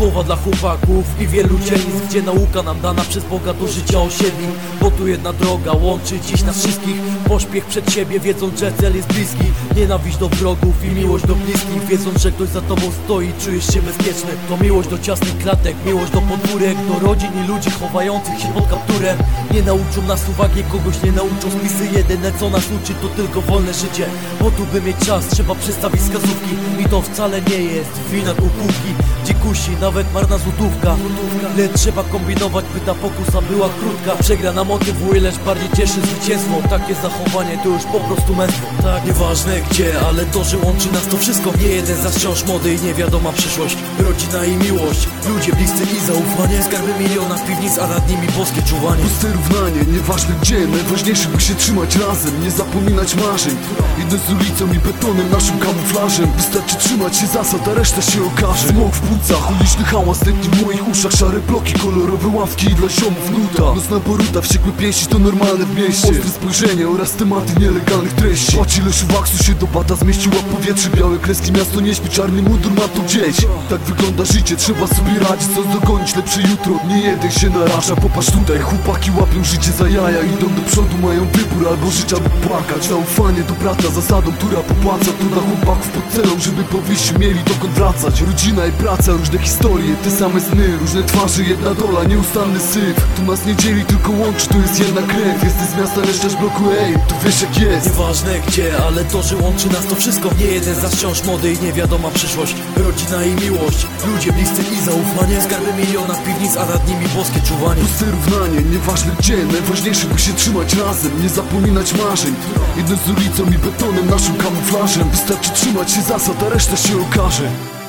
Szkoła dla chłopaków i wielu dzielnic Gdzie nauka nam dana przez Boga do życia osiedli. Bo tu jedna droga łączy dziś nas wszystkich. Pośpiech przed siebie wiedząc, że cel jest bliski. Nienawiść do wrogów i miłość do bliskich. Wiedząc, że ktoś za tobą stoi czujesz się bezpieczny. To miłość do ciasnych klatek, miłość do podwórek Do rodzin i ludzi chowających się pod kapturem. Nie nauczą nas uwagi, kogoś nie nauczą spisy. Jedyne co nas uczy to tylko wolne życie. Bo tu by mieć czas trzeba przestawić wskazówki. I to wcale nie jest wina kukułki Gdzie kusi nawet marna złotówka. Lecz trzeba kombinować by ta pokusa była krótka. Przegrana motywuje, lecz bardziej cieszy zwycięstwo. Takie zachowanie to już po prostu męstwo Tak, nieważne gdzie, ale to, że łączy nas to wszystko. Nie jeden za wciąż młody i niewiadoma przyszłość. Rodzina i miłość, ludzie bliscy i zaufanie. Skarby miliona piwnic, a nad nimi boskie czuwanie. Puste równanie, nieważne gdzie. Najważniejsze by się trzymać razem, nie zapominać marzeń. Idę z ulicą i betonem, naszym kamuflażem. Wystarczy trzymać się zasad, a reszta się okaże. Smok w płucach, uliczny hałas tętni w moich uszach. Szare bloki, kolorowe ławki dla ziomów. Nuta Nocna poruta, wściekłe pięści to normalne w mieście. Ostre spojrzenie oraz tematy nielegalnych treści. Patrz ile się do bata zmieściła powietrze. Białe kreski, miasto nie śpi, czarny mundur ma tu gdzieś. Tak wygląda życie, trzeba sobie radzić, co dogonić. Lepsze jutro Nie jeden się naraża, popatrz tutaj, chłopaki łapią życie za jaja. Idą do przodu, mają wybór albo żyć, albo płakać. Zaufanie do brata, zasadą, która popłaca. Tu dla chłopaków pod celą, żeby po wyjściu mieli dokąd wracać. Rodzina i praca, różne historie, te same sny Różne twarze, jedna dola, nieustanny syf. Tu nas nie dzieli, tylko łączy, to jest jedna krew. Jesteś z miasta, reszta z bloku, ej, tu wiesz jak jest. Nieważne gdzie, ale to, że łączy nas to wszystko. Nie jeden za wciąż młody i niewiadoma przyszłość. Rodzina i miłość, ludzie bliscy i zaufanie. Skarby miliona piwnic, a nad nimi boskie czuwanie. Puste równanie, nieważne gdzie Najważniejsze by się trzymać razem, nie zapominać marzeń. Idę z ulicą i betonem, naszym kamuflażem. Wystarczy trzymać się zasad, a reszta się okaże